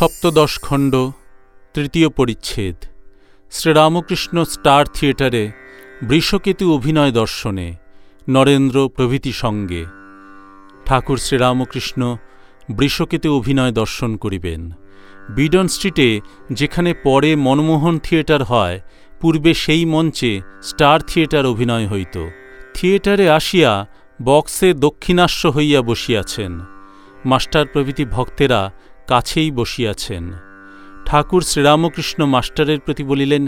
সপ্তদশ খণ্ড, তৃতীয় পরিচ্ছেদ। শ্রীরামকৃষ্ণ স্টার থিয়েটারে বৃষকেতু অভিনয় দর্শনে নরেন্দ্র প্রভৃতি সঙ্গে। ঠাকুর শ্রীরামকৃষ্ণ বৃষকেতু অভিনয় দর্শন করিবেন। বিডন স্ট্রিটে যেখানে পরে মনমোহন থিয়েটার হয়, পূর্বে সেই মঞ্চে স্টার থিয়েটার অভিনয় হইত। থিয়েটারে আসিয়া বক্সে দক্ষিণাস্য হইয়া বসিয়াছেন। মাস্টার প্রভৃতি ভক্তেরা কাছেই বসিয়াছেন। ঠাকুর শ্রীরামকৃষ্ণ মাস্টারের প্রতি বলিলেন,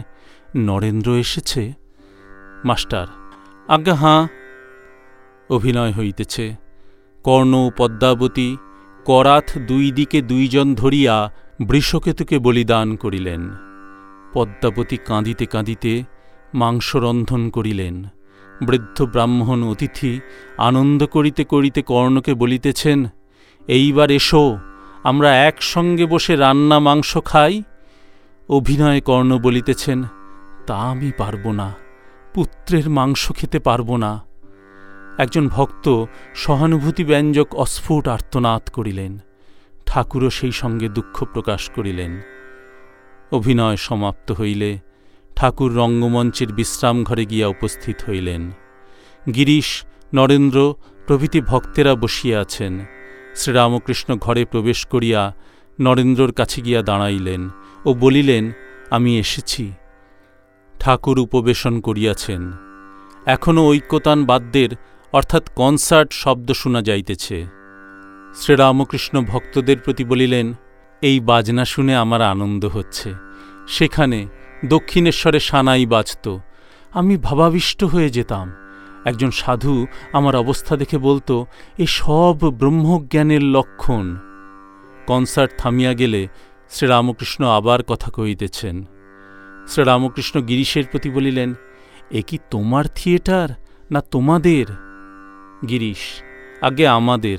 নরেন্দ্র এসেছে? মাস্টার, আজ্ঞা, হাঁ। অভিনয় হইতেছে। কর্ণ পদ্মাবতী, করাথ দুই দিকে দুইজন ধরিয়া বৃষকেতুকে বলিদান করিলেন। পদ্মাবতী কাঁদিতে কাঁদিতে মাংস রন্ধন করিলেন। বৃদ্ধ ব্রাহ্মণ অতিথি আনন্দ করিতে করিতে কর্ণকে বলিতেছেন, এইবার এসো। আমরা একসঙ্গে বসে রান্না মাংস খাই, অভিনয়ে কর্ণ বলিতেছেন, তা আমি পারব না, পুত্রের মাংস খেতে পারব না। একজন ভক্ত সহানুভূতি ব্যঞ্জক অস্ফুট আর্তনাদ করিলেন, ঠাকুরও সেই সঙ্গে দুঃখ প্রকাশ করিলেন। অভিনয় সমাপ্ত হইলে ঠাকুর রঙ্গমঞ্চের বিশ্রাম ঘরে গিয়া উপস্থিত হইলেন। গিরিশ, নরেন্দ্র প্রভৃতি ভক্তেরা বসিয়া আছেন। শ্রীরামকৃষ্ণ ঘরে প্রবেশ করিয়া নরেন্দ্রর কাছে গিয়া দাঁড়াইলেন ও বলিলেন, আমি এসেছি। ঠাকুর উপবেশন করিয়াছেন। এখনও ঐক্যতান বাদ্যের অর্থাৎ কনসার্ট শব্দ শোনা যাইতেছে। শ্রীরামকৃষ্ণ ভক্তদের প্রতি বলিলেন, এই বাজনা শুনে আমার আনন্দ হচ্ছে। সেখানে দক্ষিণেশ্বরে সানাই বাজত। আমি ভাবাবিষ্ট হয়ে যেতাম। একজন সাধু আমার অবস্থা দেখে বলতো, এ সব ব্রহ্মজ্ঞানের লক্ষণ। কনসার্ট থামিয়া গেলে শ্রীরামকৃষ্ণ আবার কথা কহিতেছেন। শ্রীরামকৃষ্ণ গিরিশের প্রতি বলিলেন, এ কি তোমার থিয়েটার না তোমাদের? গিরিশ, আগে আমাদের।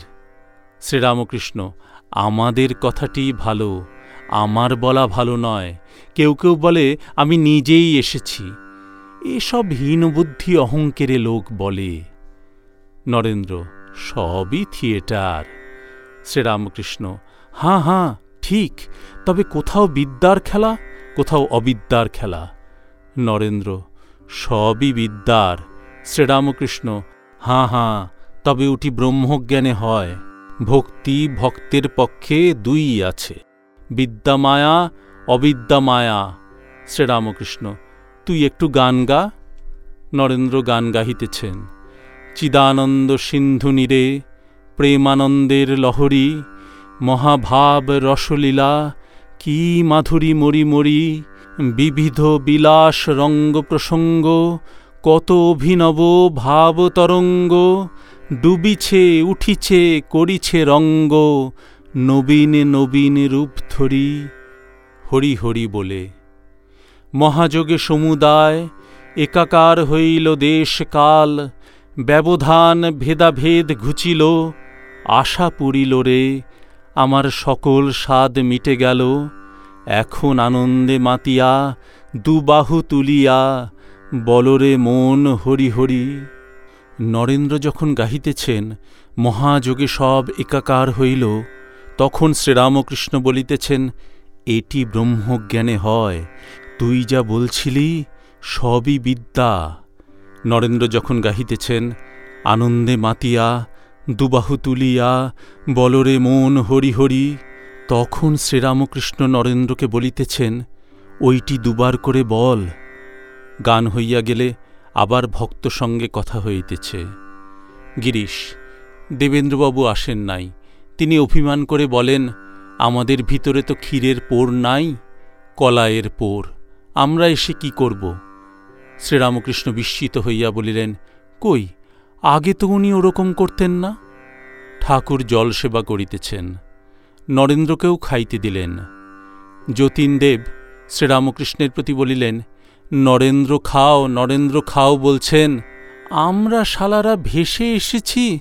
শ্রীরামকৃষ্ণ, আমাদের কথাটি ভালো, আমার বলা ভালো নয়। কেউ কেউ বলে, আমি নিজেই এসেছি। এসব হীনবুদ্ধি অহংকেরে লোক বলে। নরেন্দ্র, সবই থিয়েটার। শ্রীরামকৃষ্ণ, হাঁ হাঁ, ঠিক, তবে কোথাও বিদ্যার খেলা, কোথাও অবিদ্যার খেলা। নরেন্দ্র, সবই বিদ্যার। শ্রীরামকৃষ্ণ, হাঁ হাঁ, তবে ওটি ব্রহ্মজ্ঞানে হয়। ভক্তি ভক্তের পক্ষে দুই আছে। বিদ্যামায়া, অবিদ্যামায়া। শ্রীরামকৃষ্ণ তুই একটু গান গা। নরেন্দ্র গান গাহিতেছেন। চিদানন্দ সিন্ধু নীরে, প্রেমানন্দের লহরী, মহাভাব রসলীলা, কি মাধুরী মরি মরি, বিবিধ বিলাস রঙ্গ প্রসঙ্গ, কত অভিনব ভাব তরঙ্গ, ডুবিছে, উঠিছে, করিছে রঙ্গ, নবীন নবীন রূপ ধরি, হরি হরি বলে। মহাযোগে সমুদায়, একাকার হইল দেশ কাল ব্যবধান ভেদাভেদ ঘুচিল, আশা পুরিল রে, আমার সকল স্বাদ মিটে গেল, এখন আনন্দে মাতিয়া, দুবাহু তুলিয়া বলরে মন হরি হরি। নরেন্দ্র যখন গাহিতেছেন, মহাযোগে সব একাকার হইল, তখন শ্রীরামকৃষ্ণ বলিতেছেন, এটি ব্রহ্মজ্ঞানে হয় তুই যা বলছিলি, সবই বিদ্যা। নরেন্দ্র যখন গাহিতেছেন, আনন্দে মাতিয়া, দুবাহু তুলিয়া, বলরে মন হরি হরি, তখন শ্রীরামকৃষ্ণ নরেন্দ্রকে বলিতেছেন, ওইটি দুবার করে বল। গান হইয়া গেলে আবার ভক্ত সঙ্গে কথা হইতেছে। গিরিশ, দেবেন্দ্রবাবু আসেন নাই। তিনি অভিমান করে বলেন, আমাদের ভিতরে তো ক্ষীরের পোর নাই, কলায়ের পোর। আমরা এসে কি করব? শ্রীরামকৃষ্ণ বিস্মিত হইয়া বলিলেন, কই, আগে তো উনি ওরকম করতেন না? ঠাকুর জল সেবা করিতেছেন। নরেন্দ্রকেও খাইতে দিলেন। যতীনদেব শ্রীরামকৃষ্ণের প্রতি বলিলেন, নরেন্দ্র খাও নরেন্দ্র খাও, বলছেন, আমরা শালারা ভেসে এসেছি।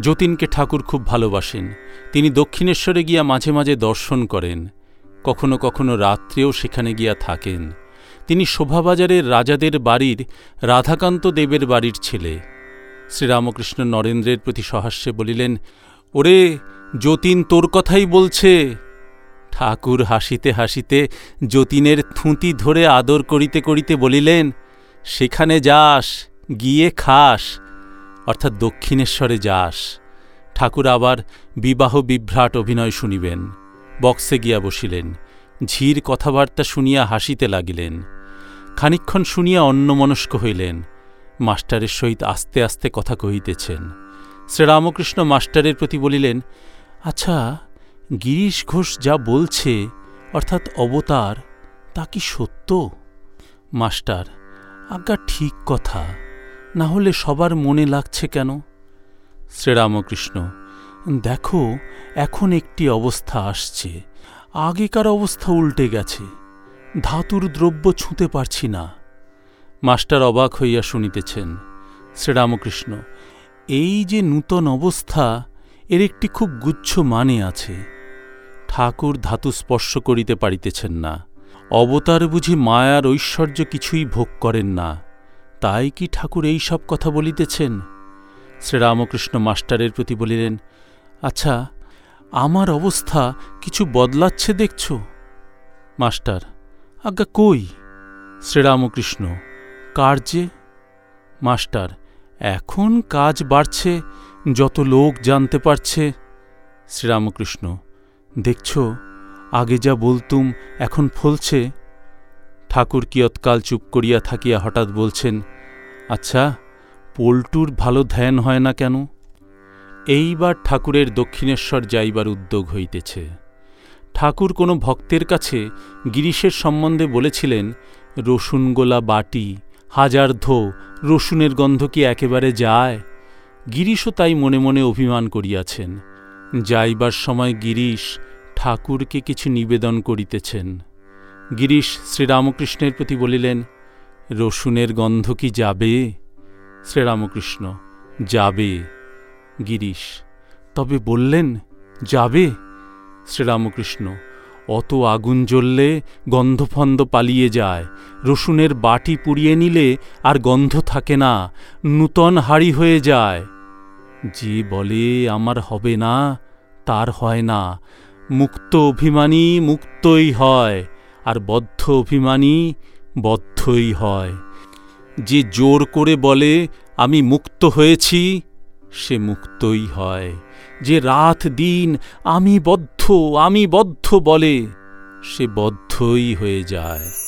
যতীনকে ঠাকুর খুব ভালোবাসেন। তিনি দক্ষিণেশ্বরে গিয়া মাঝে মাঝে দর্শন করেন। কখনো কখনো রাত্রেও সেখানে গিয়া থাকেন। তিনি শোভাবাজারের রাজাদের বাড়ির রাধাকান্ত দেবের বাড়ির ছেলে। শ্রীরামকৃষ্ণ নরেন্দ্রের প্রতি সহাস্যে বলিলেন, ওরে, যতীন তোর কথাই বলছে। ঠাকুর হাসিতে হাসিতে যতীনের থুঁতি ধরে আদর করিতে করিতে বলিলেন, সেখানে যাস, গিয়ে খাস, অর্থাৎ দক্ষিণেশ্বরে যাস। ঠাকুর আবার বিবাহ বিভ্রাট অভিনয় শুনিবেন। বক্সে গিয়া বসিলেন, ঝির কথাবার্তা শুনিয়া হাসিতে লাগিলেন। খানিক্ষণ শুনিয়া অন্যমনস্ক হইলেন, মাস্টারের সহিত আস্তে আস্তে কথা কহিতেছেন। শ্রীরামকৃষ্ণ মাস্টারের প্রতি বলিলেন আচ্ছা গিরিশ ঘোষ যা বলছে, অর্থাৎ অবতার, তা কি সত্য? মাস্টার, আজ্ঞা ঠিক কথা, না হলে সবার মনে লাগছে কেন? শ্রীরামকৃষ্ণ দেখো, এখন একটি অবস্থা আসছে। আগেকার অবস্থা উল্টে গেছে। ধাতুর দ্রব্য ছুঁতে পারছি না। মাস্টার অবাক হইয়া শুনিতেছেন, শ্রীরামকৃষ্ণ, এই যে নূতন অবস্থা, এর একটি খুব গুচ্ছ মানে আছে। ঠাকুর ধাতু স্পর্শ করিতে পারিতেছেন না। অবতার বুঝি মায়ার ঐশ্বর্য কিছুই ভোগ করেন না। তাই কি ঠাকুর এই সব কথা বলিতেছেন? শ্রীরামকৃষ্ণ মাস্টারের প্রতি বলিলেন আচ্ছা আমার অবস্থা কিছু বদলাচ্ছে দেখছ? মাস্টার, আজ্ঞা কই? শ্রীরামকৃষ্ণ কার্যে মাস্টার, এখন কাজ বাড়ছে, যত লোক জানতে পারছে। শ্রীরামকৃষ্ণ, দেখছ, আগে যা বলতুম এখন ফলছে। ঠাকুর কিয়ৎকাল চুপ করিয়া থাকিয়া হঠাৎ বলছেন আচ্ছা পল্টুর ভালো ধ্যান হয় না কেন? এইবার ঠাকুরের দক্ষিণেশ্বর যাইবার উদ্যোগ হইতেছে। ঠাকুর কোনো ভক্তের কাছে গিরিশের সম্বন্ধে বলেছিলেন রসুনগোলা বাটি, হাজার ধো, রসুনের গন্ধ কি একেবারে যায়? গিরিশও তাই মনে মনে অভিমান করিয়াছেন। যাইবার সময় গিরিশ ঠাকুরকে কিছু নিবেদন করিতেছেন। গিরিশ শ্রীরামকৃষ্ণের প্রতি বলিলেন, রসুনের গন্ধ কি যাবে? শ্রীরামকৃষ্ণ, যাবে। গিরিশ, তবে বললেন, যাবে শ্রীরামকৃষ্ণ। অত আগুন জ্বললে গন্ধফন্দ পালিয়ে যায়। রসুনের বাটি পুড়িয়ে নিলে আর গন্ধ থাকে না। নূতন হাড়ি হয়ে যায়। যে বলে আমার হবে না, তার হয় না। মুক্ত অভিমানী মুক্তই হয়, আর বদ্ধ অভিমানী বদ্ধই হয়। যে জোর করে বলে, আমি মুক্ত হয়েছি সে মুক্তই হয়। যে রাত দিন আমি বদ্ধ আমি বদ্ধ বলে, সে বদ্ধই হয়ে যায়।